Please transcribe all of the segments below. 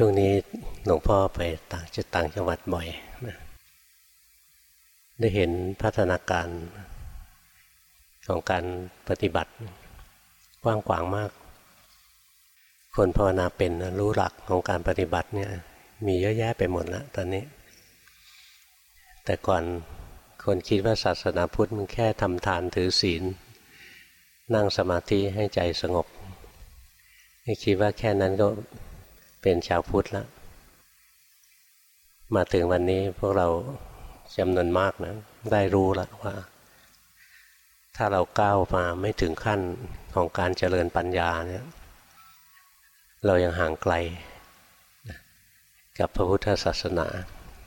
ช่วงนี้หลวงพ่อไปต่างจุดต่างจังหวัดบ่อยนะได้เห็นพัฒนาการของการปฏิบัติกว้างขวางมาก คนภาวนาเป็นรู้หลักของการปฏิบัติเนี่ยมีเยอะแยะไปหมดแล้วตอนนี้ แต่ก่อนคนคิดว่าศาสนาพุทธมันแค่ทำทานถือศีล นั่งสมาธิให้ใจสงบคิดว่าแค่นั้นก็ เป็นชาวพุทธแล้ว มาถึงวันนี้พวกเราจำนวนมากนะได้รู้แล้วว่า ถ้าเราก้าวมาไม่ถึงขั้นของการเจริญปัญญาเนี่ย เรายังห่างไกล กับพระพุทธศาสนา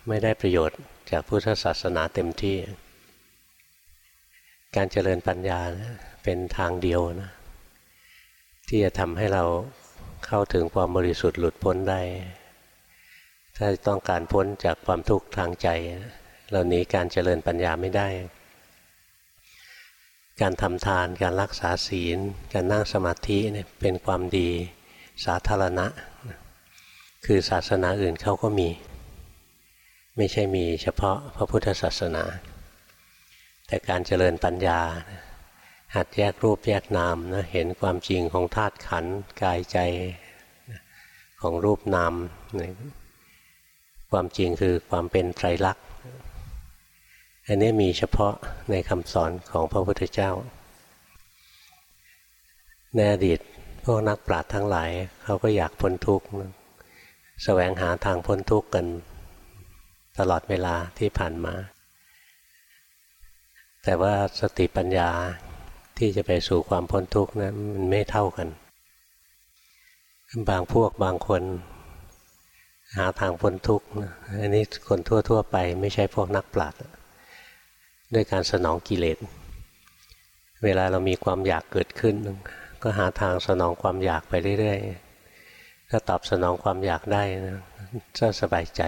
ไม่ได้ประโยชน์จากพุทธศาสนาเต็มที่ การเจริญปัญญาเป็นทางเดียวนะที่จะทำให้เรา เข้าถึงความบริสุทธิ์หลุดพ้นได้ ถ้าต้องการพ้นจากความทุกข์ทางใจเราหนีการเจริญปัญญาไม่ได้ การทำทานการรักษาศีล การนั่งสมาธิเนี่ยเป็นความดีสาธารณะ คือศาสนาอื่นเขาก็มี ไม่ใช่มีเฉพาะพระพุทธศาสนา แต่การเจริญปัญญา หัดแยกรูปแยกนามนะเห็นความจริงของธาตุขันธ์กายใจของรูปนามความจริงคือความเป็นไตรลักษณ์อันนี้มีเฉพาะในคำสอนของพระพุทธเจ้า ในอดีตพวกนักปราชญ์ทั้งหลาย เขาก็อยากพ้นทุกข์แสวงหาทางพ้นทุกข์กัน ตลอดเวลาที่ผ่านมา แต่ว่าสติปัญญา ที่จะไปสู่ความพ้นทุกข์นะมันไม่เท่ากัน บางพวกบางคน หาทางพ้นทุกข์อันนี้คนทั่ว ๆ ไปไม่ใช่พวกนักปราชญ์ด้วยการสนองกิเลส เวลาเรามีความอยากเกิดขึ้น ก็หาทางสนองความอยากไปเรื่อยๆ ถ้าตอบสนองความอยากได้นะก็สบายใจ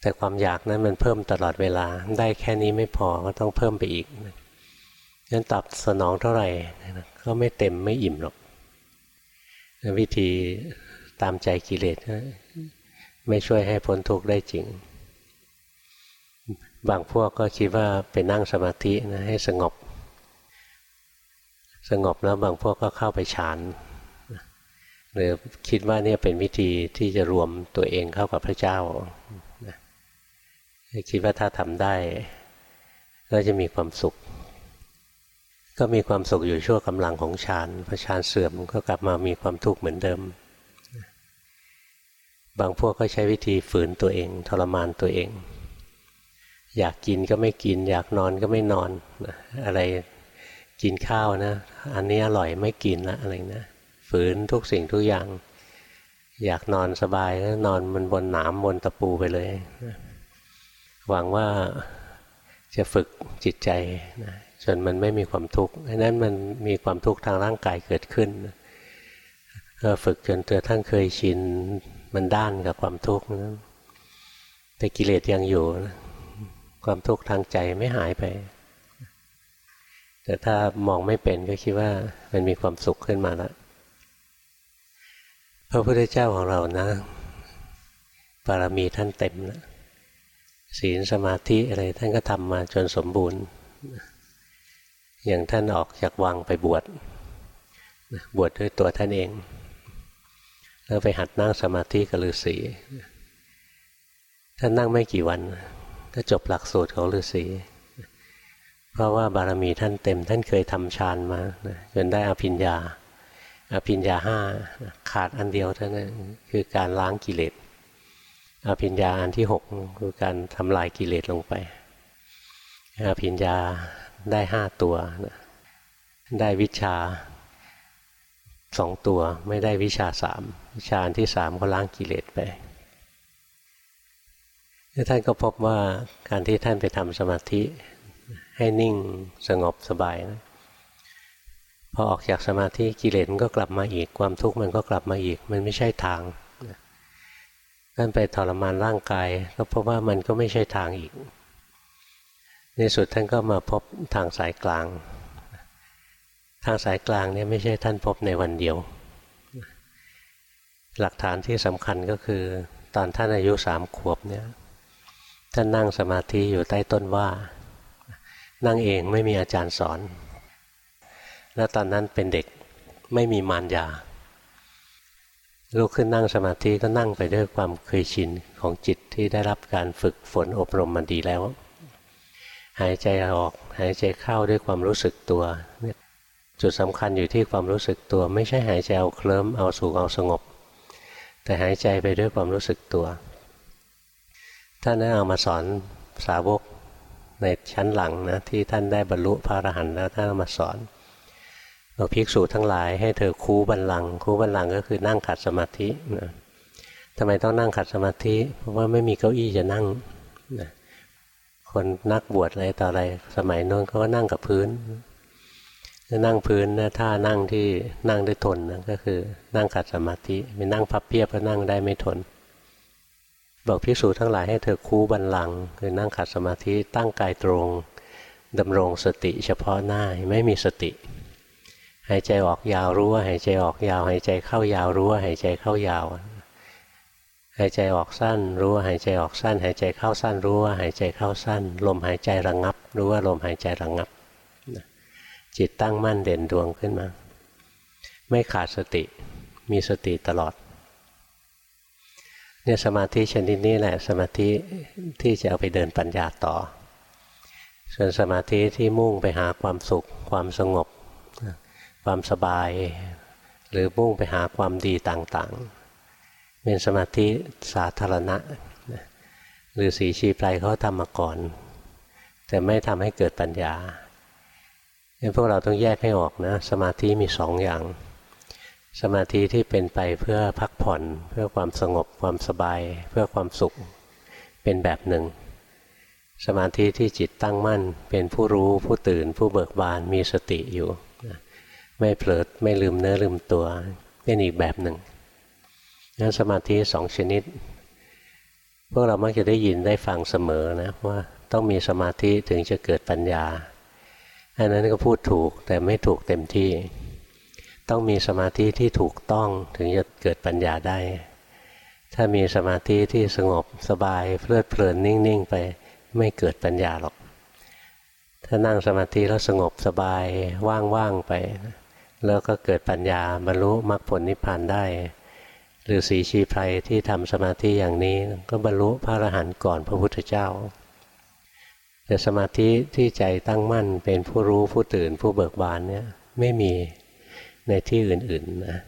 แต่ความอยากนั้นมันเพิ่มตลอดเวลา ได้แค่นี้ไม่พอก็ต้องเพิ่มไปอีก งั้นตอบสนองเท่าไหร่ก็ไม่เต็มไม่อิ่มหรอกวิธีตามใจกิเลสไม่ช่วยให้พ้นทุกข์ได้จริง บางพวกก็คิดว่าไปนั่งสมาธินะให้สงบ สงบแล้วบางพวกก็เข้าไปฌานหรือคิดว่าเนี่ยเป็นวิธีที่จะรวมตัวเองเข้ากับพระเจ้าคิดว่าถ้าทำได้ ก็จะมีความสุข ก็มีความสุขอยู่ชั่วกำลังของฌานพอฌานเสื่อมก็กลับมามีความทุกข์เหมือนเดิม บางพวกก็ใช้วิธีฝืนตัวเอง ทรมานตัวเอง อยากกินก็ไม่กิน อยากนอนก็ไม่นอนอะไรกินข้าวนะ อันนี้อร่อยไม่กินละอะไรนะฝืนทุกสิ่งทุกอย่าง อยากนอนสบายก็นอนมันบนหนามบนตะปูไปเลย หวังว่าจะฝึกจิตใจนะ จนมันไม่มีความทุกข์ดังนั้นมันมีความทุกข์ทางร่างกายเกิดขึ้นก็ฝึกจนตัวท่านเคยชินมันด้านกับความทุกข์นะแต่กิเลสยังอยู่ความทุกข์ทางใจไม่หายไป แต่ถ้ามองไม่เป็นก็คิดว่ามันมีความสุขขึ้นมาแล้วพระพุทธเจ้าของเรานะบารมีท่านเต็มแล้วศีลสมาธิอะไรท่านก็ทำมาจนสมบูรณ์ อย่างท่านออกจากวังไปบวชบวชดด้วยตัวท่านเอง แล้วไปหัดนั่งสมาธิกับฤาษีท่านนั่งไม่กี่วัน ก็จบหลักสูตรของฤาษีเพราะว่าบารมีท่านเต็ม ท่านเคยทำฌานมาจนได้อภิญญาอภิญญาห้าขาดอันเดียวเท่านั้นคือการล้างกิเลสอภิญญาอันที่หกคือการทำลายกิเลสลงไปอภิญญา ได้ห้าตัวนะได้วิชาสองตัวไม่ได้วิชาสามวิชาที่สามก็ล้างกิเลสไปท่านก็พบว่าการที่ท่านไปทำสมาธิ ให้นิ่งสงบสบายนะพอออกจากสมาธิกิเลสมันก็กลับมาอีกความทุกข์มันก็กลับมาอีก มันไม่ใช่ทางท่านไปทรมานร่างกาย ก็พบว่ามันก็ไม่ใช่ทางอีก ในสุดท่านก็มาพบทางสายกลาง ทางสายกลางเนี่ยไม่ใช่ท่านพบในวันเดียว หลักฐานที่สำคัญก็คือ ตอนท่านอายุสามขวบเนี่ยท่านนั่งสมาธิอยู่ใต้ต้นว่า นั่งเองไม่มีอาจารย์สอน แล้วตอนนั้นเป็นเด็กไม่มีมารยาลุกขึ้นนั่งสมาธิก็นั่งไปด้วยความเคยชินของจิตที่ได้รับการฝึกฝนอบรมมาดีแล้ว หายใจออก หายใจเข้าด้วยความรู้สึกตัว จุดสำคัญอยู่ที่ความรู้สึกตัว ไม่ใช่หายใจเอาเคลิ้มเอาสุขเอาสงบ แต่หายใจไปด้วยความรู้สึกตัวท่านได้เอามาสอนสาวกในชั้นหลังนะที่ท่านได้บรรลุพระอรหันต์แล้วท่านเอามาสอนบอกภิกษุทั้งหลายให้เธอคูบันลังคูบันลังก็คือนั่งขัดสมาธินะทำไมต้องนั่งขัดสมาธิ เพราะว่าไม่มีเก้าอี้จะนั่งนะ คนนักบวชอะไรต่ออะไร สมัยโน้นเขาก็นั่งกับพื้นนั่งพื้นนะท่านั่งที่นั่งได้ทนนะก็คือนั่งขัดสมาธิไม่นั่งพับเพียบก็นั่งได้ไม่ทน บอกพิสูจทั้งหลายให้เธอคูบันลังคือนั่งขัดสมาธิตั้งกายตรงดำรงสติเฉพาะหน้าไม่มีสติ หายใจออกยาวรู้ว่าหายใจออกยาว หายใจเข้ายาวรู้ว่าหายใจเข้ายาว หายใจออกสั้น รู้ว่าหายใจออกสั้น หายใจเข้าสั้น รู้ว่าหายใจเข้าสั้น ลมหายใจระงงับ รู้ว่าลมหายใจระงงับ จิตตั้งมั่นเด่นดวงขึ้นมา ไม่ขาดสติมีสติตลอดเนี่ยสมาธิชนิดนี้แหละสมาธิที่จะเอาไปเดินปัญญาต่อ ส่วนสมาธิที่มุ่งไปหาความสุข ความสงบ ความสบาย หรือมุ่งไปหาความดีต่างๆ เป็นสมาธิสาธารณะหรือสีชีไพรเขาทำมาก่อน แต่ไม่ทำให้เกิดปัญญาพวกเราต้องแยกให้ออกนะ สมาธิมีสองอย่าง สมาธิที่เป็นไปเพื่อพักผ่อน เพื่อความสงบความสบาย เพื่อความสุขเป็นแบบหนึ่ง สมาธิที่จิตตั้งมั่น เป็นผู้รู้ผู้ตื่น ผู้เบิกบานมีสติอยู่ ไม่เผลอไม่ลืมเนื้อลืมตัวเป็นอีกแบบหนึ่ง นั้นสมาธิสองชนิด พวกเรามักจะได้ยินได้ฟังเสมอนะว่าต้องมีสมาธิถึงจะเกิดปัญญา อันนั้นก็พูดถูกแต่ไม่ถูกเต็มที่ ต้องมีสมาธิที่ถูกต้องถึงจะเกิดปัญญาได้ ถ้ามีสมาธิที่สงบสบายเพลิดเพลินนิ่งๆไปไม่เกิดปัญญาหรอก ถ้านั่งสมาธิแล้วสงบสบายว่างๆไป แล้วก็เกิดปัญญาบรรลุมรรคผลนิพพานได้ หรือสีชีไพรที่ทำสมาธิอย่างนี้ก็บรรลุพระอรหันต์ก่อนพระพุทธเจ้า แต่สมาธิที่ใจตั้งมั่นเป็นผู้รู้ผู้ตื่นผู้เบิกบานเนี่ยไม่มีในที่อื่นๆนะ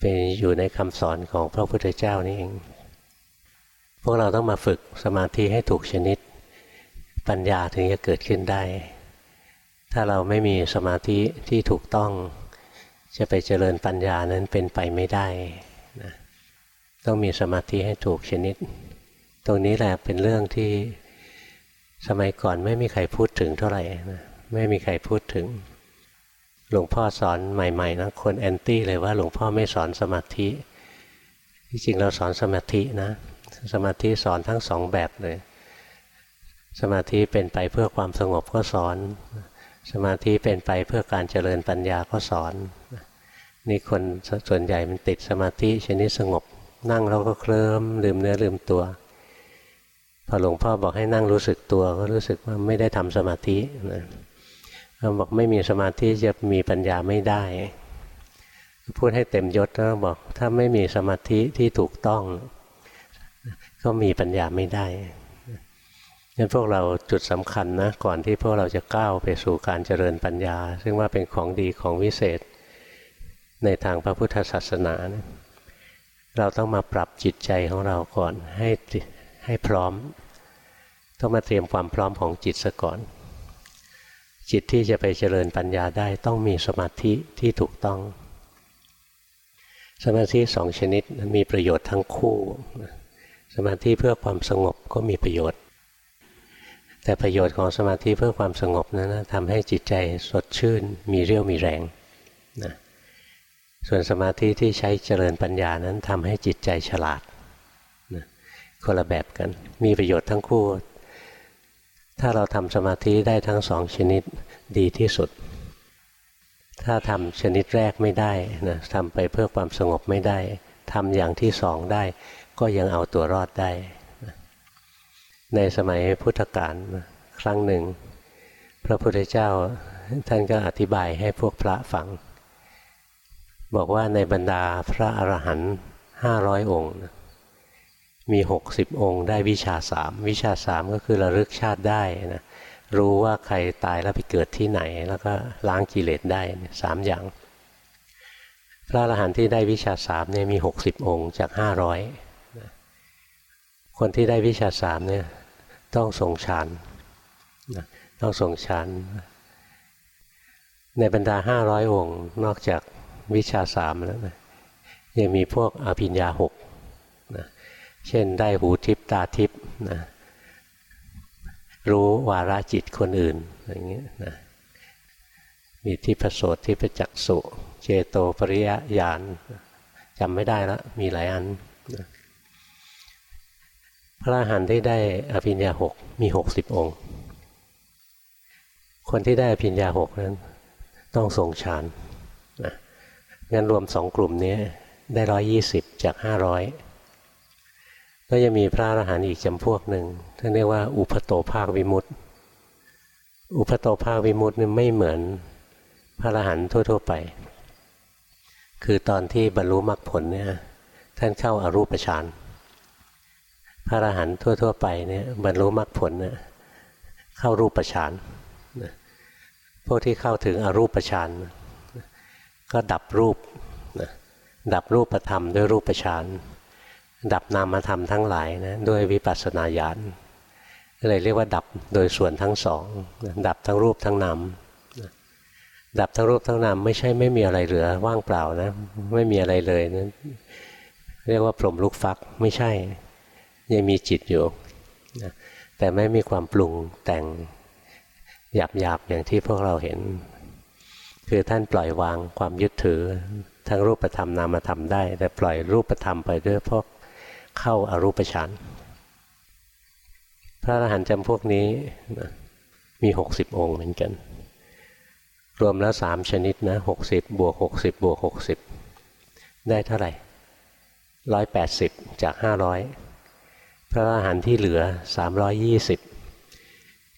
เป็นอยู่ในคำสอนของพระพุทธเจ้านี่เอง พวกเราต้องมาฝึกสมาธิให้ถูกชนิด ปัญญาถึงจะเกิดขึ้นได้ ถ้าเราไม่มีสมาธิที่ถูกต้อง จะไปเจริญปัญญานั้นเป็นไปไม่ได้นะต้องมีสมาธิให้ถูกชนิด ตรงนี้แหละเป็นเรื่องที่สมัยก่อนไม่มีใครพูดถึงเท่าไหร่นะไม่มีใครพูดถึง หลวงพ่อสอนใหม่ๆนะคนแอนตี้เลยว่าหลวงพ่อไม่สอนสมาธิ ที่จริงเราสอนสมาธินะ สมาธิสอนทั้งสองแบบเลย สมาธิเป็นไปเพื่อความสงบก็สอน สมาธิเป็นไปเพื่อการเจริญปัญญาก็สอน นี่คนส่วนใหญ่มันติดสมาธิชนิดสงบ นั่งแล้วก็เคลิ้มลืมเนื้อลืมตัว พอหลวงพ่อบอกให้นั่งรู้สึกตัวก็รู้สึกว่าไม่ได้ทำสมาธินะเขาบอกไม่มีสมาธิจะมีปัญญาไม่ได้ พูดให้เต็มยศแล้วบอกถ้าไม่มีสมาธิที่ถูกต้อง ก็มีปัญญาไม่ได้งั้นพวกเราจุดสำคัญนะก่อนที่พวกเราจะก้าวไปสู่การเจริญปัญญา ซึ่งว่าเป็นของดีของวิเศษ ในทางพระพุทธศาสนานะเราต้องมาปรับจิตใจของเราก่อนให้ให้พร้อม ต้องมาเตรียมความพร้อมของจิตซะก่อน จิตที่จะไปเจริญปัญญาได้ต้องมีสมาธิที่ถูกต้อง สมาธิสองชนิดมีประโยชน์ทั้งคู่ สมาธิเพื่อความสงบก็มีประโยชน์ แต่ประโยชน์ของสมาธิเพื่อความสงบนั้นนะทำให้จิตใจสดชื่น มีเรี่ยวมีแรงนะ ส่วนสมาธิที่ใช้เจริญปัญญานั้นทำให้จิตใจฉลาดนะคนละแบบกัน มีประโยชน์ทั้งคู่ ถ้าเราทำสมาธิได้ทั้งสองชนิดดีที่สุด ถ้าทำชนิดแรกไม่ได้นะทำไปเพื่อความสงบไม่ได้ทำอย่างที่สองได้ ก็ยังเอาตัวรอดได้ ในสมัยพุทธกาลครั้งหนึ่ง พระพุทธเจ้าท่านก็อธิบายให้พวกพระฟัง บอกว่าในบรรดาพระอรหันต์ห้าร้อยองค์ มีหกสิบองค์ได้วิชาสามวิชาสามก็คือระลึกชาติได้นะรู้ว่าใครตายแล้วไปเกิดที่ไหน แล้วก็ล้างกิเลสได้สามอย่าง พระอรหันต์ที่ได้วิชาสามเนี่ยมีหกสิบองค์จากห้าร้อยคนที่ได้วิชาสามเนี่ยต้องทรงฌานต้องทรงฌานในบรรดาห้าร้อยองค์ นอกจาก วิชาสามแล้วนะยังมีพวกอภิญญาหกนะเช่นได้หูทิพตาทิพนะรู้วาระจิตคนอื่นอย่างเงี้ยนะมีทิพโสตทิพจักสุเจโตปริยญาณจำไม่ได้แล้วมีหลายอันนะพระอรหันต์ที่ได้อภิญญาหกมีหกสิบองค์ คนที่ได้อภิญญาหกนั้นต้องทรงฌานนะ งั้นรวมสองกลุ่มนี้ได้ร้อยยี่สิบจากห้าร้อยก็จะมีพระอรหันต์อีกจำพวกหนึ่งท่านเรียกว่าอุปโตภาควิมุตติ อุปโตภาควิมุตตินี่ไม่เหมือนพระอรหันต์ทั่ว ๆ ไป คือตอนที่บรรลุมรรคผลเนี่ยท่านเข้าอารูปฌานพระอรหันต์ทั่ว ๆ ไปเนี่ยบรรลุมรรคผลเนี่ยเข้ารูปฌานพวกที่เข้าถึงอรูปฌาน ก็ดับรูปดับรูปธรรมด้วยรูปฌานดับนามธรรมทั้งหลายนะด้วยวิปัสสนาญาณเลยเรียกว่าดับโดยส่วนทั้งสองดับทั้งรูปทั้งนามดับทั้งรูปทั้งนามไม่ใช่ไม่มีอะไรเหลือว่างเปล่านะ ไม่มีอะไรเลยนะเรียกว่าพรหมลูกฟักไม่ใช่ ยังมีจิตอยู่แต่ไม่มีความปรุงแต่งหยาบๆอย่างที่พวกเราเห็น คือท่านปล่อยวางความยึดถือ ทั้งรูปธรรมนามธรรมได้ แต่ปล่อยรูปธรรมไปด้วยพวกเข้าอารูปฌานพระอรหันต์จำพวกนี้มีหกสิบองค์เหมือนกัน รวมแล้วสามชนิดนะหกสิบบวกหกสิบบวกหกสิบได้เท่าไหร่ร้อยแปดสิบจากห้าร้อยพระอรหันต์ที่เหลือสามร้อยยี่สิบ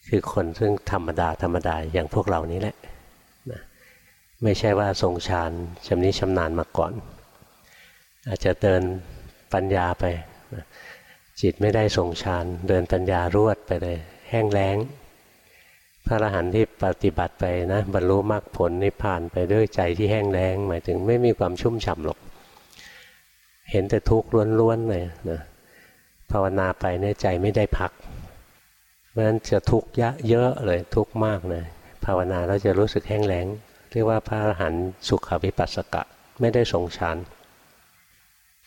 คือคนซึ่งธรรมดาธรรมดาอย่างพวกเรานี้แหละนะ ไม่ใช่ว่าทรงฌานชำนิชำนาญมาก่อน อาจจะเดินปัญญาไป จิตไม่ได้ทรงฌานเดินปัญญารวดไปเลย แห้งแล้ง พระอรหันต์ที่ปฏิบัติไปนะบรรลุมรรคผลนิพพานไปด้วยใจที่แห้งแล้ง หมายถึงไม่มีความชุ่มฉ่ำหรอก เห็นแต่ทุกข์ล้วนๆเลยนะภาวนาไปเนี่ยใจไม่ได้พักเพราะฉะนั้นจะทุกข์เยอะเลยทุกข์มากเลยภาวนาแล้วจะรู้สึกแห้งแล้ง เรียกว่าพระอรหันต์สุขวิปัสสกะไม่ได้ทรงฌาน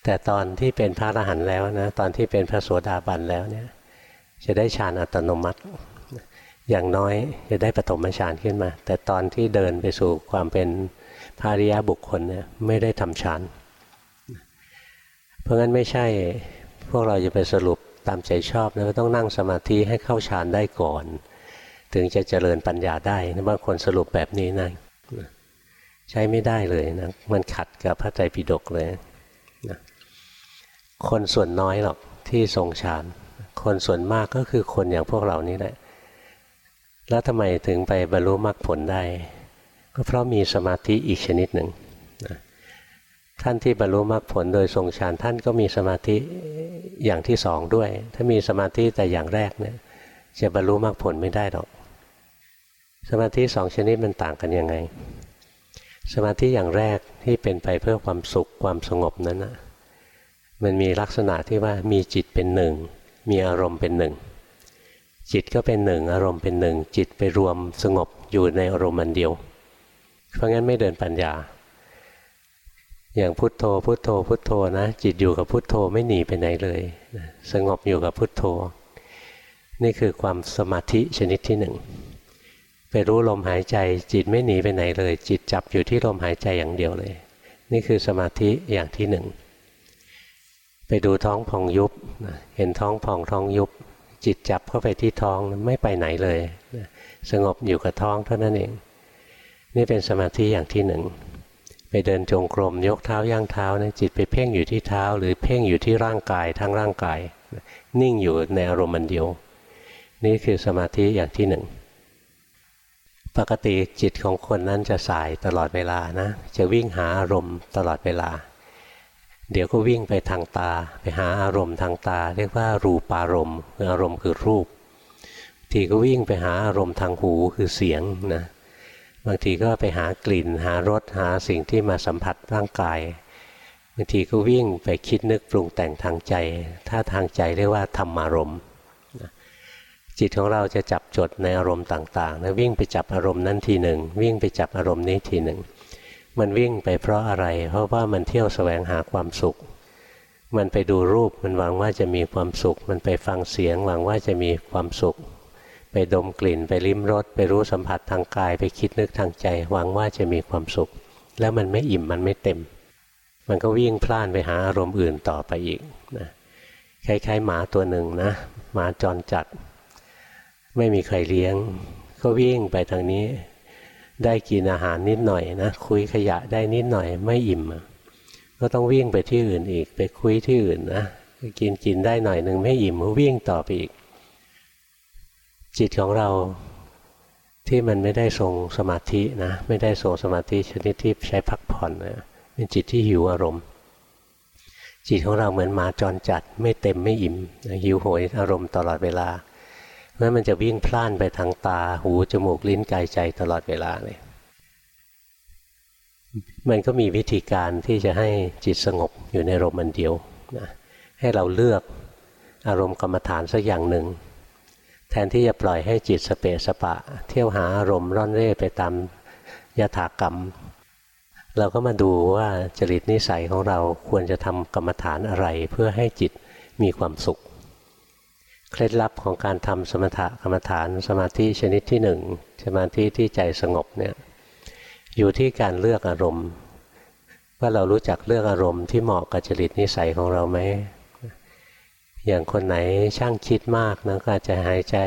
แต่ตอนที่เป็นพระอรหันต์แล้วนะตอนที่เป็นพระโสดาบันแล้วเนี่ยจะได้ฌานอัตโนมัติ อย่างน้อยจะได้ปฐมฌานขึ้นมา แต่ตอนที่เดินไปสู่ความเป็นภาริยะบุคคลเนี่ยไม่ได้ทำฌานเพราะงั้นไม่ใช่พวกเราจะไปสรุปตามใจชอบนะต้องนั่งสมาธิให้เข้าฌานได้ก่อน ถึงจะเจริญปัญญาได้นะบางคนสรุปแบบนี้นะ ใช้ไม่ได้เลยนะมันขัดกับพระไตรปิฎกเลยนะคนส่วนน้อยหรอกที่ทรงฌานคนส่วนมากก็คือคนอย่างพวกเรานี้แหละแล้วทำไมถึงไปบรรลุมรรคผลได้ ก็เพราะมีสมาธิอีกชนิดหนึ่งนะท่านที่บรรลุมรรคผลโดยทรงฌานท่านก็มีสมาธิอย่างที่สองด้วย ถ้ามีสมาธิแต่อย่างแรกเนี่ยจะบรรลุมรรคผลไม่ได้หรอก สมาธิสองชนิดมันต่างกันยังไง สมาธิอย่างแรกที่เป็นไปเพื่อความสุขความสงบนั้นนะมันมีลักษณะที่ว่ามีจิตเป็นหนึ่ง มีอารมณ์เป็นหนึ่ง จิตก็เป็นหนึ่ง อารมณ์เป็นหนึ่ง จิตไปรวมสงบอยู่ในอารมณ์อันเดียว เพราะงั้นไม่เดินปัญญา อย่างพุทโธ พุทโธ พุทโธนะ จิตอยู่กับพุทโธไม่หนีไปไหนเลยสงบอยู่กับพุทโธ นี่คือความสมาธิชนิดที่หนึ่ง ไปรู้ลมหายใจ จิตไม่หนีไปไหนเลย จิตจับอยู่ที่ลมหายใจอย่างเดียวเลย นี่คือสมาธิอย่างที่หนึ่งไปดูท้องพองยุบเห็นท้องพองท้องยุบ จิตจับเข้าไปที่ท้องไม่ไปไหนเลย สงบอยู่กับท้องเท่านั้นเอง นี่เป็นสมาธิอย่างที่หนึ่งไปเดินจงกรมยกเท้าย่างเท้านะจิตไปเพ่งอยู่ที่เท้า หรือเพ่งอยู่ที่ร่างกายทั้งร่างกาย นิ่งอยู่ในอารมณ์มันเดียว นี่คือสมาธิอย่างที่หนึ่ง ปกติจิตของคนนั้นจะสายตลอดเวลานะ จะวิ่งหาอารมณ์ตลอดเวลา เดี๋ยวก็วิ่งไปทางตา ไปหาอารมณ์ทางตา เรียกว่ารูปารมณ์คืออารมณ์คือรูป ทีก็วิ่งไปหาอารมณ์ทางหูคือเสียงนะบางทีก็ไปหากลิ่น หารสหาสิ่งที่มาสัมผัสร่างกายบางทีก็วิ่งไปคิดนึกปรุงแต่งทางใจ ถ้าทางใจเรียกว่าธรรมารมณ์ จิตของเราจะจับจดในอารมณ์ต่างๆนะวิ่งไปจับอารมณ์นั้นทีหนึ่ง วิ่งไปจับอารมณ์นี้ทีหนึ่ง มันวิ่งไปเพราะอะไร เพราะว่ามันเที่ยวแสวงหาความสุข มันไปดูรูปมันหวังว่าจะมีความสุข มันไปฟังเสียงหวังว่าจะมีความสุข ไปดมกลิ่นไปลิ้มรสไปรู้สัมผัสทางกาย ไปคิดนึกทางใจ หวังว่าจะมีความสุข แล้วมันไม่อิ่มมันไม่เต็ม มันก็วิ่งพล่านไปหาอารมณ์อื่นต่อไปอีกนะคล้ายๆหมาตัวหนึ่งนะหมาจรจัด ไม่มีใครเลี้ยง ก็วิ่งไปทางนี้ ได้กินอาหารนิดหน่อยนะคุยขยะได้นิดหน่อยไม่อิ่ม ก็ต้องวิ่งไปที่อื่นอีก ไปคุยที่อื่นนะกินกินได้หน่อยหนึ่งไม่อิ่มก็วิ่งต่อไปอีก จิตของเราที่มันไม่ได้ทรงสมาธินะไม่ได้ทรงสมาธิชนิดที่ใช้พักผ่อนนะเป็นจิตที่หิวอารมณ์ จิตของเราเหมือนหมาจรจัด ไม่เต็มไม่อิ่มหิวโหยอารมณ์ตลอดเวลา เพราะมันจะวิ่งพล่านไปทางตา หูจมูกลิ้นกายใจตลอดเวลาเลยมันก็มีวิธีการที่จะให้จิตสงบอยู่ในอารมณ์อันเดียวนะให้เราเลือกอารมณ์กรรมฐานสักอย่างหนึ่ง แทนที่จะปล่อยให้จิตสเปสปะ เที่ยวหาอารมณ์ร่อนเร่ไปตามยถากรรม เราก็มาดูว่าจริตนิสัยของเราควรจะทำกรรมฐานอะไรเพื่อให้จิตมีความสุข เคล็ดลับของการทำสมถะกรรมฐานสมาธิชนิดที่หนึ่งสมาธิที่ใจสงบเนี่ยอยู่ที่การเลือกอารมณ์ ว่าเรารู้จักเลือกอารมณ์ที่เหมาะกับจริตนิสัยของเราไหมอย่างคนไหนช่างคิดมากนะก็อาจจะหายใจ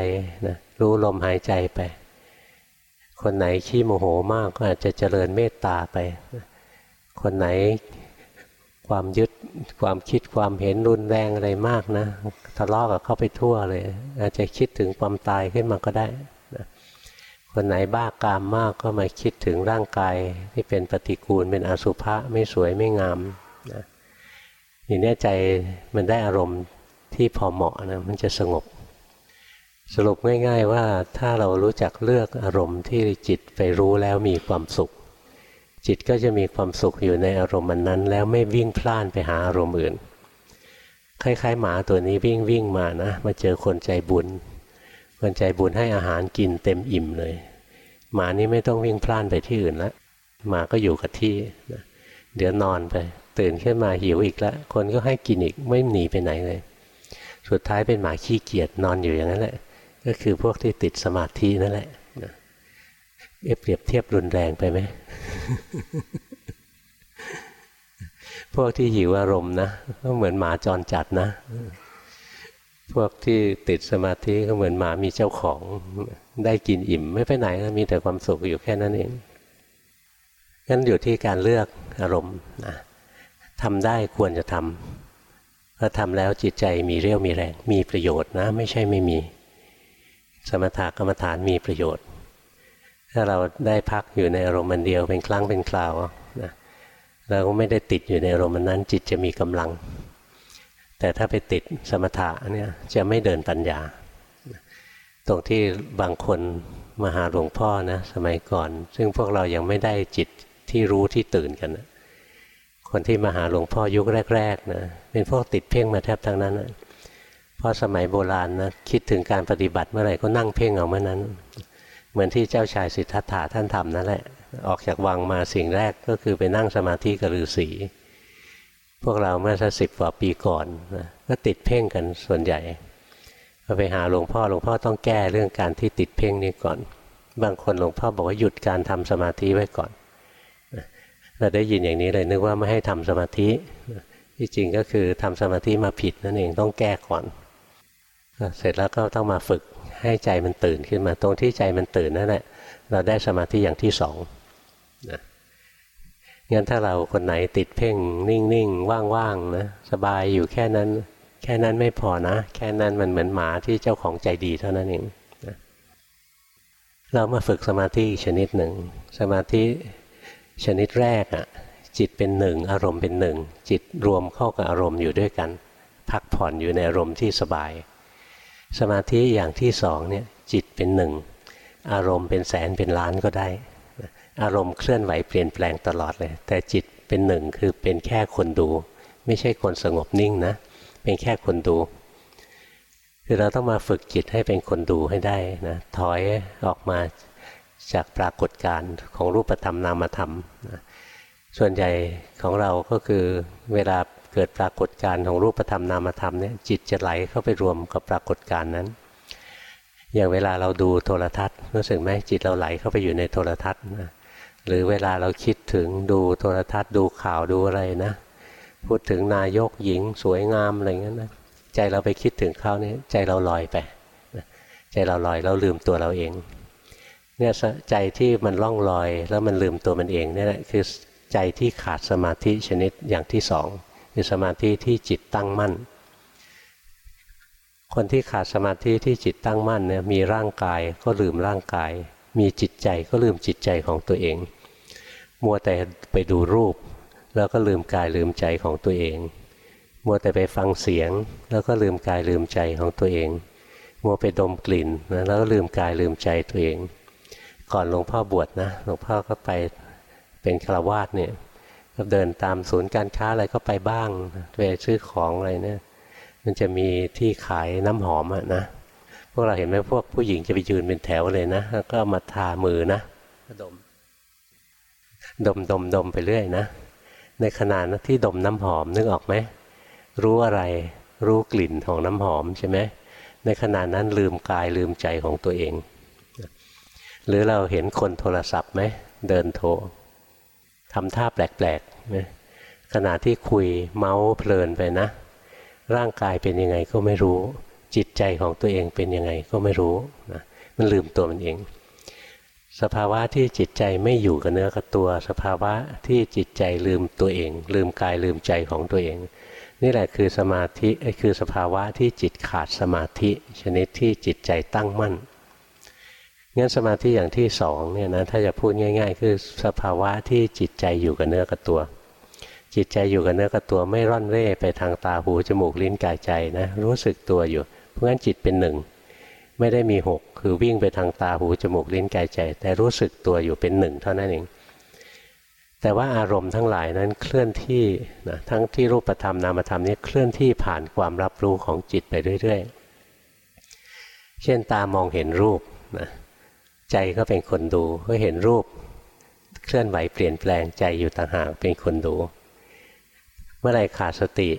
นะรู้ลมหายใจไป คนไหนขี้โมโหมากก็อาจจะเจริญเมตตาไป คนไหน ความยึดความคิดความเห็นรุนแรงอะไรมากนะทะเลาะกับเข้าไปทั่วเลย อาจจะคิดถึงความตายขึ้นมาก็ได้นะคนไหนบ้ากามมากก็มาคิดถึงร่างกายที่เป็นปฏิกูลเป็นอสุภะไม่สวยไม่งามนะอย่างนี้ใจมันได้อารมณ์ที่พอเหมาะนะมันจะสงบ สรุปง่าย ๆ ว่าถ้าเรารู้จักเลือกอารมณ์ที่จิตไปรู้แล้วมีความสุข จิตก็จะมีความสุขอยู่ในอารมณ์มันนั้น แล้วไม่วิ่งพล่านไปหาอารมณ์อื่น คล้ายๆ หมาตัวนี้วิ่งวิ่งมานะ มาเจอคนใจบุญ คนใจบุญให้อาหารกินเต็มอิ่มเลย หมานี้ไม่ต้องวิ่งพล่านไปที่อื่นล้วหมาก็อยู่กับที่นะเดี๋ยวนอนไป ตื่นขึ้นมาหิวอีกแล้วคนก็ให้กินอีกไม่หนีไปไหนเลย สุดท้ายเป็นหมาขี้เกียจนอนอยู่อย่างนั้นแหละ ก็คือพวกที่ติดสมาธินั่นแหละ เอเปรียบเทียบรุนแรงไปไหม พวกที่หิวอารมณ์นะก็เหมือนหมาจรจัดนะ พวกที่ติดสมาธิก็เหมือนหมามีเจ้าของ ได้กินอิ่ม ไม่ไปไหนมีแต่ความสุขอยู่แค่นั้นเองงั้นอยู่ที่การเลือกอารมณ์นะทำได้ควรจะทำถ้าทำแล้วจิตใจมีเรี่ยวมีแรง มีประโยชน์นะ ไม่ใช่ไม่มี สมถกรรมฐานมีประโยชน์ ถ้าเราได้พักอยู่ในอารมณ์มันเดียวเป็นครั้งเป็นคราวนะเราก็ไม่ได้ติดอยู่ในอารมณ์นั้น จิตจะมีกำลัง แต่ถ้าไปติดสมถะเนี่ยจะไม่เดินปัญญา ตรงที่บางคนมาหาหลวงพ่อนะสมัยก่อน ซึ่งพวกเรายังไม่ได้จิตที่รู้ที่ตื่นกันนะคนที่มาหาหลวงพ่อยุคแรกๆนะเป็นพวกติดเพ่งมาแทบทั้งนั้นนะเพราะสมัยโบราณนะคิดถึงการปฏิบัติเมื่อไหร่ก็นั่งเพ่งเอาเมื่อนั้น เหมือนที่เจ้าชายสิทธัตถะท่านทำนั่นแหละ ออกจากวังมาสิ่งแรกก็คือไปนั่งสมาธิกับฤาษีพวกเราเมื่อสักสิบกว่าปีก่อนนะก็ติดเพ่งกันส่วนใหญ่พอไปหาหลวงพ่อหลวงพ่อต้องแก้เรื่องการที่ติดเพ่งนี้ก่อน บางคนหลวงพ่อบอกว่าหยุดการทำสมาธิไว้ก่อนเราได้ยินอย่างนี้เลยนึกว่าไม่ให้ทำสมาธิที่จริงก็คือทำสมาธิมาผิดนั่นเองต้องแก้ก่อน เสร็จแล้วก็ต้องมาฝึก ให้ใจมันตื่นขึ้นมา ตรงที่ใจมันตื่นนั่นแหละเราได้สมาธิอย่างที่สองนะงั้นถ้าเราคนไหนติดเพ่งนิ่งๆว่างๆนะสบายอยู่แค่นั้น แค่นั้นไม่พอนะ แค่นั้นมันเหมือนหมาที่เจ้าของใจดีเท่านั้นเองนะเรามาฝึกสมาธิชนิดหนึ่ง สมาธิชนิดแรกอะ่ะจิตเป็นหนึ่งอารมณ์เป็นหนึ่งจิตรวมเข้ากับอารมณ์อยู่ด้วยกัน พักผ่อนอยู่ในอารมณ์ที่สบาย สมาธิอย่างที่สองเนี่ยจิตเป็นหนึ่ง อารมณ์เป็นแสนเป็นล้านก็ได้ อารมณ์เคลื่อนไหวเปลี่ยนแปลงตลอดเลย แต่จิตเป็นหนึ่งคือเป็นแค่คนดู ไม่ใช่คนสงบนิ่งนะ เป็นแค่คนดู คือเราต้องมาฝึกจิตให้เป็นคนดูให้ได้นะถอยออกมาจากปรากฏการณ์ของรูปธรรมนามธรรมนะส่วนใหญ่ของเราก็คือเวลา เกิดปรากฏการณ์ของรูปธรรมนามธรรมเนี่ยจิตจะไหลเข้าไปรวมกับปรากฏการณ์นั้น อย่างเวลาเราดูโทรทัศน์รู้สึกไหมจิตเราไหลเข้าไปอยู่ในโทรทัศน์นะหรือเวลาเราคิดถึงดูโทรทัศน์ดูข่าวดูอะไรนะ พูดถึงนายกหญิงสวยงามอะไรเงี้ยนะใจเราไปคิดถึงเขาเนี่ยใจเราลอยไปใจเราลอยเราลืมตัวเราเองเนี่ยใจที่มันล่องลอยแล้วมันลืมตัวมันเองนี่แหละคือใจที่ขาดสมาธิชนิดอย่างที่สอง คือสมาธิที่จิตตั้งมั่น คนที่ขาดสมาธิที่จิตตั้งมั่นเนี่ยมีร่างกายก็ลืมร่างกาย มีจิตใจก็ลืมจิตใจของตัวเอง มัวแต่ไปดูรูป แล้วก็ลืมกายลืมใจของตัวเอง มัวแต่ไปฟังเสียง แล้วก็ลืมกายลืมใจของตัวเอง มัวไปดมกลิ่นนะแล้วก็ลืมกายลืมใจตัวเอง ก่อนหลวงพ่อบวชนะหลวงพ่อก็ไปเป็นฆราวาสเนี่ย ก็เดินตามศูนย์การค้าอะไรก็ไปบ้างไปซื้อของอะไรเนี่ย มันจะมีที่ขายน้ำหอมอะนะพวกเราเห็นไหมพวกผู้หญิงจะไปยืนเป็นแถวเลยนะแล้วก็มาทามือนะดม ดมดมดมไปเรื่อยนะในขณะที่ดมน้ำหอมนึกออกไหมรู้อะไรรู้กลิ่นของน้ำหอมใช่ไหมในขณะนั้นลืมกายลืมใจของตัวเอง หรือเราเห็นคนโทรศัพท์ไหมเดินโทร ทำท่าแปลกๆนะขณะที่คุยเมาส์เพลินไปนะ ร่างกายเป็นยังไงก็ไม่รู้ จิตใจของตัวเองเป็นยังไงก็ไม่รู้นะมันลืมตัวมันเอง สภาวะที่จิตใจไม่อยู่กับเนื้อกับตัว สภาวะที่จิตใจลืมตัวเอง ลืมกายลืมใจของตัวเอง นี่แหละคือสมาธิคือสภาวะที่จิตขาดสมาธิ ชนิดที่จิตใจตั้งมั่น งั้นสมาธิอย่างที่สองเนี่ยนะถ้าจะพูดง่าย ๆ คือสภาวะที่จิตใจอยู่กับเนื้อกับตัว จิตใจอยู่กับเนื้อกับตัวไม่ร่อนเร่ไปทางตาหูจมูกลิ้นกายใจนะรู้สึกตัวอยู่ เพราะงั้นจิตเป็นหนึ่งไม่ได้มีหกคือวิ่งไปทางตาหูจมูกลิ้นกายใจ แต่รู้สึกตัวอยู่เป็นหนึ่งเท่านั้นเอง แต่ว่าอารมณ์ทั้งหลายนั้นเคลื่อนที่นะทั้งที่รูปธรรมนามธรรมนี้เคลื่อนที่ผ่านความรับรู้ของจิตไปเรื่อย ๆ เช่นตามองเห็นรูปนะ ใจก็เป็นคนดูก็เห็นรูปเคลื่อนไหวเปลี่ยนแปลงใจอยู่ต่างหากเป็นคนดู เมื่อไรขาดสติ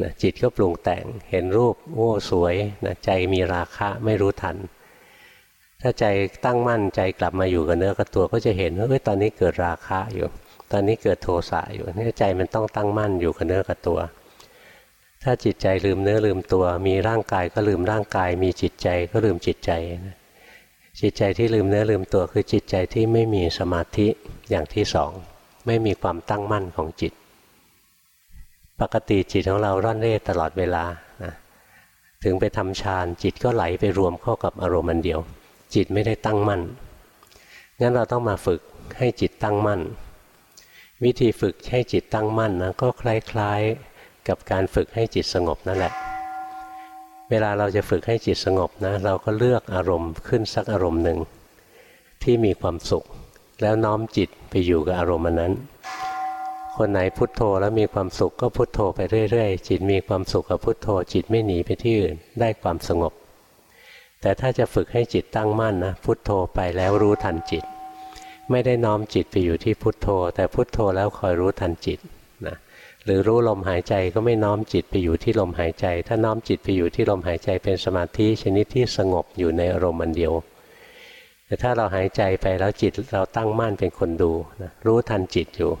นะจิตก็ปรุงแต่งเห็นรูปโอ้สวยนะใจมีราคะไม่รู้ทัน ถ้าใจตั้งมั่นใจกลับมาอยู่กับเนื้อกับตัวก็จะเห็นว่าตอนนี้เกิดราคะอยู่ ตอนนี้เกิดโทสะอยู่นี่ใจมันต้องตั้งมั่นอยู่กับเนื้อกับตัว ถ้าจิตใจลืมเนื้อลืมตัว มีร่างกายก็ลืมร่างกาย มีจิตใจก็ลืมจิตใจนะ จิตใจที่ลืมเนื้อลืมตัวคือจิตใจที่ไม่มีสมาธิอย่างที่สองไม่มีความตั้งมั่นของจิต ปกติจิตของเราร่อนเร่ตลอดเวลานะถึงไปทำฌานจิตก็ไหลไปรวมเข้ากับอารมณ์อันเดียว จิตไม่ได้ตั้งมั่นงั้นเราต้องมาฝึกให้จิตตั้งมั่น วิธีฝึกให้จิตตั้งมั่นนะก็คล้ายๆ กับการฝึกให้จิตสงบนั่นแหละ เวลาเราจะฝึกให้จิตสงบนะ เราก็เลือกอารมณ์ขึ้นสักอารมณ์หนึ่งที่มีความสุข แล้วน้อมจิตไปอยู่กับอารมณ์นั้น คนไหนพุโทโธแล้วมีความสุขก็พุโทโธไปเรื่อยๆ จิตมีความสุขกับพุโทโธ จิตไม่หนีไปที่อื่นได้ความสงบ แต่ถ้าจะฝึกให้จิตตั้งมั่นนะพุโทโธไปแล้วรู้ทันจิต ไม่ได้น้อมจิตไปอยู่ที่พุโทโธ แต่พุโทโธแล้วคอยรู้ทันจิต หรือรู้ลมหายใจก็ไม่น้อมจิตไปอยู่ที่ลมหายใจ ถ้าน้อมจิตไปอยู่ที่ลมหายใจเป็นสมาธิชนิดที่สงบอยู่ในอารมณ์อันเดียว แต่ถ้าเราหายใจไปแล้วจิตเราตั้งมั่นเป็นคนดูนะรู้ทันจิตอยู่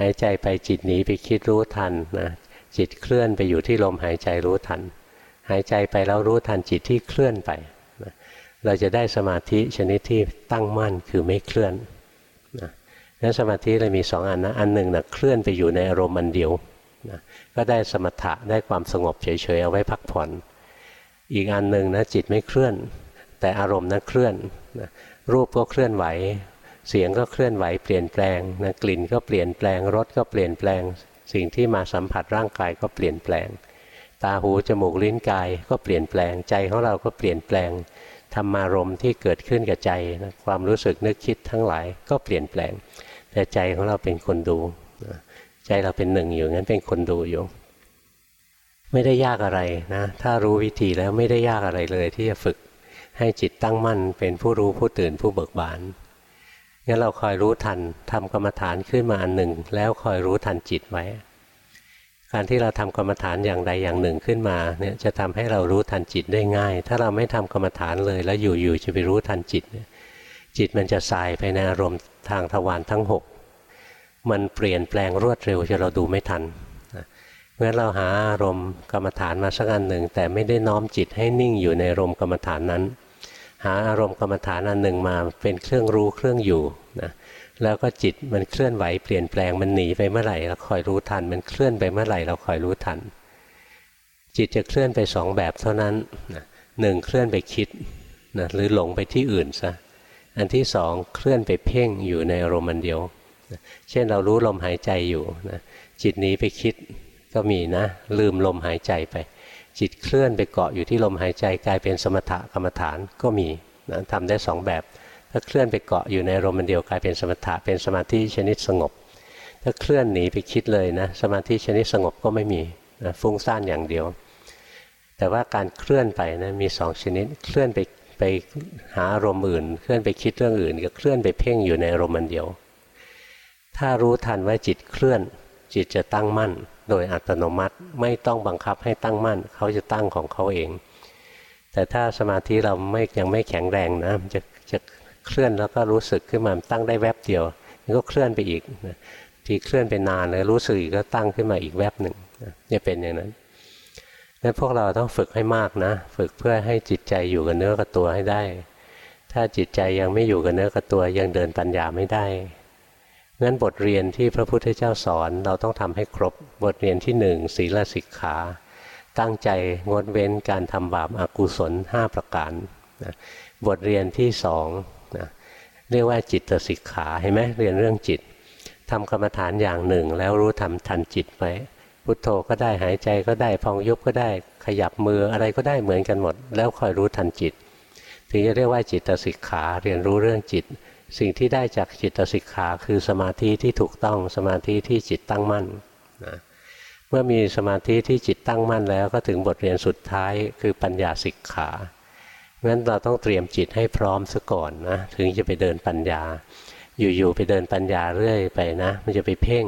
หายใจไปจิตหนีไปคิดรู้ทันนะจิตเคลื่อนไปอยู่ที่ลมหายใจรู้ทัน หายใจไปแล้วรู้ทันจิตที่เคลื่อนไปนะเราจะได้สมาธิชนิดที่ตั้งมั่นคือไม่เคลื่อนนะ นั้นสมาธิเลยมีสองอันนะ อันหนึ่งนะเคลื่อนไปอยู่ในอารมณ์อันเดียวนะก็ได้สมถะได้ความสงบเฉยๆเอาไว้พักผ่อน อีกอันหนึ่งนะจิตไม่เคลื่อน แต่อารมณ์นั้นเคลื่อนนะรูปก็เคลื่อนไหว เสียงก็เคลื่อนไหวเปลี่ยนแปลงนะกลิ่นก็เปลี่ยนแปลงรสก็เปลี่ยนแปลง สิ่งที่มาสัมผัสร่างกายก็เปลี่ยนแปลง ตาหูจมูกลิ้นกายก็เปลี่ยนแปลงใจของเราก็เปลี่ยนแปลงธรรมารมที่เกิดขึ้นกับใจนะความรู้สึกนึกคิดทั้งหลายก็เปลี่ยนแปลง แต่ใจของเราเป็นคนดูใจเราเป็นหนึ่งอยู่งั้นเป็นคนดูอยู่ ไม่ได้ยากอะไรนะ ถ้ารู้วิธีแล้วไม่ได้ยากอะไรเลย ที่จะฝึกให้จิตตั้งมั่น เป็นผู้รู้ผู้ตื่นผู้เบิกบานงั้นเราคอยรู้ทันทำกรรมฐานขึ้นมาอันหนึ่ง แล้วคอยรู้ทันจิตไว้ การที่เราทำกรรมฐานอย่างใดอย่างหนึ่งขึ้นมาเนี่ยจะทำให้เรารู้ทันจิตได้ง่าย ถ้าเราไม่ทำกรรมฐานเลย แล้วอยู่ๆจะไปรู้ทันจิต จิตมันจะสายไปในอารมณ์ทางทวารทั้งหกมันเปลี่ยนแปลงรวดเร็วจนเราดูไม่ทันเพราะฉะนั้นเราหาอารมณ์กรรมฐานมาสักอันหนึ่ง แต่ไม่ได้น้อมจิตให้นิ่งอยู่ในอารมณ์กรรมฐานนั้น หาอารมณ์กรรมฐานอันหนึ่งมาเป็นเครื่องรู้เครื่องอยู่นะแล้วก็จิตมันเคลื่อนไหวเปลี่ยนแปลงมันหนีไปเมื่อไหร่เราคอยรู้ทัน มันเคลื่อนไปเมื่อไหร่เราคอยรู้ทัน จิตจะเคลื่อนไปสองแบบเท่านั้นหนึ่งเคลื่อนไปคิดนะหรือหลงไปที่อื่นซะ อันที่สองเคลื่อนไปเพ่งอยู่ในอารมณ์เดียว เช่นเรารู้ลมหายใจอยู่นะจิตหนีไปคิดก็มีนะ ลืมลมหายใจไป จิตเคลื่อนไปเกาะอยู่ที่ลมหายใจกลายเป็นสมถะกรรมฐานก็มีนะทำได้สองแบบ ถ้าเคลื่อนไปเกาะอยู่ในอารมณ์เดียวกลายเป็นสมถะเป็นสมาธิชนิดสงบ ถ้าเคลื่อนหนีไปคิดเลยนะสมาธิชนิดสงบก็ไม่มีนะฟุ้งซ่านอย่างเดียว แต่ว่าการเคลื่อนไปนะมีสองชนิดเคลื่อนไป ไปหาอารมณ์อื่น เคลื่อนไปคิดเรื่องอื่นกับเคลื่อนไปเพ่งอยู่ในอารมณ์เดียว ถ้ารู้ทันว่าจิตเคลื่อน จิตจะตั้งมั่น โดยอัตโนมัติไม่ต้องบังคับให้ตั้งมั่น เขาจะตั้งของเขาเอง แต่ถ้าสมาธิเราไม่ยังไม่แข็งแรงนะมันจะจะเคลื่อนแล้วก็รู้สึกขึ้นมาตั้งได้แวบเดียวมันก็เคลื่อนไปอีกทีเคลื่อนไปนานเลยรู้สึกอีกก็ตั้งขึ้นมาอีกแวบหนึ่งจะเป็นอย่างนั้น นั้นพวกเราต้องฝึกให้มากนะ ฝึกเพื่อให้จิตใจอยู่กับเนื้อกับตัวให้ได้ ถ้าจิตใจยังไม่อยู่กับเนื้อกับตัวยังเดินปัญญาไม่ได้งั้นบทเรียนที่พระพุทธเจ้าสอนเราต้องทำให้ครบบทเรียนที่หนึ่งศีลสิกขา ตั้งใจงดเว้นการทำบาปอากุศล 5 ประการนะบทเรียนที่สองนะเรียกว่าจิตสิกขาเห็นไหมเรียนเรื่องจิตทำกรรมฐานอย่างหนึ่งแล้วรู้ทำทันจิตไว้ พุทโธก็ได้หายใจก็ได้พองยุบก็ได้ขยับมืออะไรก็ได้เหมือนกันหมด แล้วคอยรู้ทันจิต ถึงจะเรียกว่าจิตสิกขาเรียนรู้เรื่องจิต สิ่งที่ได้จากจิตสิกขาคือสมาธิที่ถูกต้องสมาธิที่จิตตั้งมั่นนะเมื่อมีสมาธิที่จิตตั้งมั่นแล้วก็ถึงบทเรียนสุดท้ายคือปัญญาสิกขาเพราะฉะนั้นเราต้องเตรียมจิตให้พร้อมซะก่อนนะถึงจะไปเดินปัญญา อยู่ๆไปเดินปัญญาเรื่อยไปนะ มันจะไปเพ่ง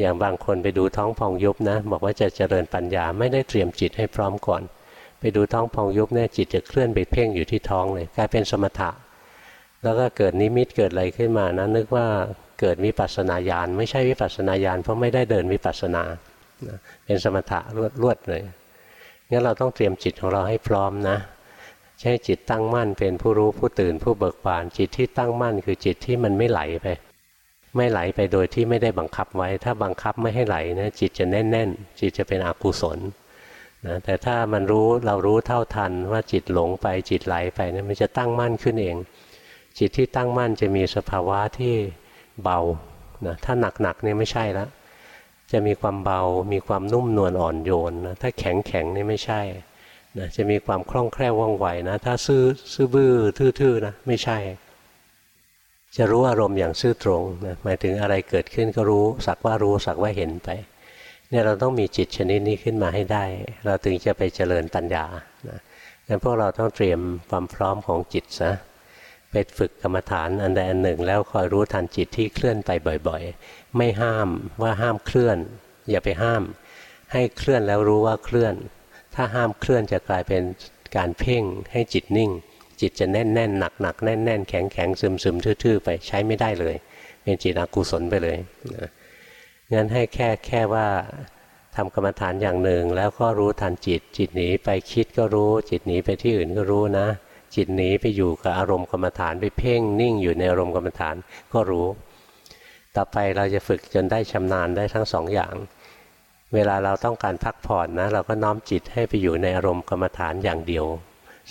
อย่างบางคนไปดูท้องพองยุบนะ บอกว่าจะเจริญปัญญาไม่ได้เตรียมจิตให้พร้อมก่อน ไปดูท้องพองยุบเนี่ยจิตจะเคลื่อนไปเพ่งอยู่ที่ท้องเลยกลายเป็นสมถะ แล้วก็เกิดนิมิตเกิดอะไรขึ้นมานะนึกว่าเกิดวิปัสสนาญาณไม่ใช่วิปัสสนาญาณเพราะไม่ได้เดินวิปัสสนาเป็นสมถะรวดเลยงั้นเราต้องเตรียมจิตของเราให้พร้อมนะใช้จิตตั้งมั่นเป็นผู้รู้ผู้ตื่นผู้เบิกบานจิตที่ตั้งมั่นคือจิตที่มันไม่ไหลไป ไม่ไหลไปโดยที่ไม่ได้บังคับไว้ ถ้าบังคับไม่ให้ไหลนะจิตจะแน่น ๆ จิตจะเป็นอกุศลนะแต่ถ้ามันรู้เรารู้เท่าทันว่าจิตหลงไปจิตไหลไปนะมันจะตั้งมั่นขึ้นเอง จิตที่ตั้งมั่นจะมีสภาวะที่เบานะถ้าหนักๆเนี่ยไม่ใช่แล้วจะมีความเบา มีความนุ่มนวลอ่อนโยนนะถ้าแข็งแข็งนี่ไม่ใช่นะจะมีความคล่องแคล่วว่องไวนะ ถ้าซื่อซื่อบื้อทื่อๆนะไม่ใช่ จะรู้อารมณ์อย่างซื่อตรงนะหมายถึงอะไรเกิดขึ้นก็รู้สักว่ารู้สักว่าเห็นไปเนี่ยเราต้องมีจิตชนิดนี้ขึ้นมาให้ได้ เราถึงจะไปเจริญปัญญานะงั้นพวกเราต้องเตรียมความพร้อมของจิตซะไปฝึกกรรมฐานอันใดอันหนึ่ง แล้วคอยรู้ทันจิตที่เคลื่อนไปบ่อยๆ ไม่ห้ามว่าห้ามเคลื่อน อย่าไปห้าม ให้เคลื่อนแล้วรู้ว่าเคลื่อน ถ้าห้ามเคลื่อนจะกลายเป็นการเพ่งให้จิตนิ่ง จิตจะแน่นแน่นหนักหนักแน่นแน่นแข็งแข็งซึมซึมทื่อๆ ไปใช้ไม่ได้เลย เป็นจิตอกุศลไปเลยงั้นให้แค่แค่ว่าทำกรรมฐานอย่างหนึ่ง แล้วก็รู้ทันจิต จิตหนีไปคิดก็รู้ จิตหนีไปที่อื่นก็รู้นะ จิตหนีไปอยู่กับอารมณ์กรรมฐานไปเพ่งนิ่งอยู่ในอารมณ์กรรมฐานก็รู้ ต่อไปเราจะฝึกจนได้ชำนาญได้ทั้งสองอย่าง เวลาเราต้องการพักผ่อนนะ เราก็น้อมจิตให้ไปอยู่ในอารมณ์กรรมฐานอย่างเดียว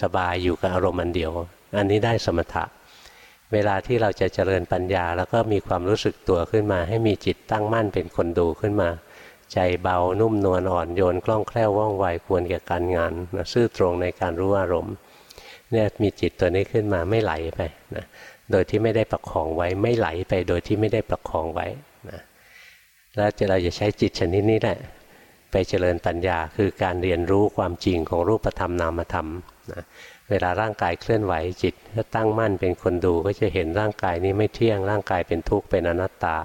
สบายอยู่กับอารมณ์อันเดียว อันนี้ได้สมถะ เวลาที่เราจะเจริญปัญญา แล้วก็มีความรู้สึกตัวขึ้นมา ให้มีจิตตั้งมั่นเป็นคนดูขึ้นมา ใจเบานุ่มนวลอ่อนโยนคล่องแคล่วว่องไวควรแก่การงานนะซื่อตรงในการรู้อารมณ์เนี่ยมีจิตตัวนี้ขึ้นมาไม่ไหลไปนะโดยที่ไม่ได้ประคองไว้ไม่ไหลไปโดยที่ไม่ได้ประคองไว้นะแล้วเราจะใช้จิตชนิดนี้แหละไปเจริญปัญญาคือการเรียนรู้ความจริงของรูปธรรมนามธรรม นะเวลาร่างกายเคลื่อนไหวจิตก็ตั้งมั่นเป็นคนดูก็จะเห็นร่างกายนี้ไม่เที่ยงร่างกายเป็นทุกข์เป็นอนัตตา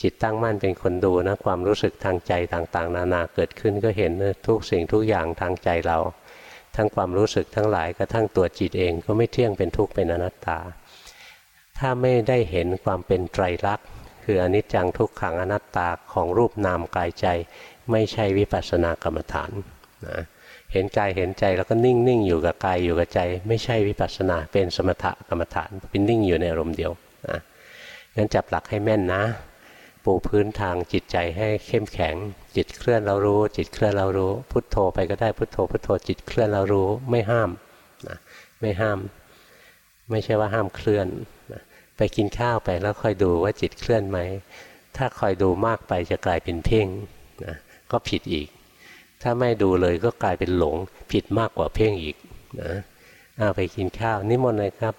จิตตั้งมั่นเป็นคนดูนะความรู้สึกทางใจต่างๆ นานาเกิดขึ้นก็เห็นทุกสิ่งทุกอย่างทางใจเรา ทั้งความรู้สึกทั้งหลายกระทั่งตัวจิตเองก็ไม่เที่ยงเป็นทุกข์เป็นอนัตตา ถ้าไม่ได้เห็นความเป็นไตรลักษณ์คืออนิจจังทุกขังอนัตตาของรูปนามกายใจ ไม่ใช่วิปัสสนากรรมฐานนะ เห็นกายเห็นใจแล้วก็นิ่งนิ่งอยู่กับกายอยู่กับใจ ไม่ใช่วิปัสสนาเป็นสมถกรรมฐานเป็นนิ่งอยู่ในอารมณ์เดียวนะงั้นจับหลักให้แม่นนะ ปูพื้นทางจิตใจให้เข้มแข็ง จิตเคลื่อนเรารู้ จิตเคลื่อนเรารู้ พุทโธไปก็ได้พุทโธ พุทโธจิตเคลื่อนเรารู้ไม่ห้ามนะไม่ห้าม ไม่ใช่ว่าห้ามเคลื่อนนะไปกินข้าวไปแล้วคอยดูว่าจิตเคลื่อนไหมถ้าคอยดูมากไปจะกลายเป็นเพ่งนะก็ผิดอีก ถ้าไม่ดูเลยก็กลายเป็นหลงผิดมากกว่าเพ่งอีกนะเอาไปกินข้าวนิมนต์เลยครับ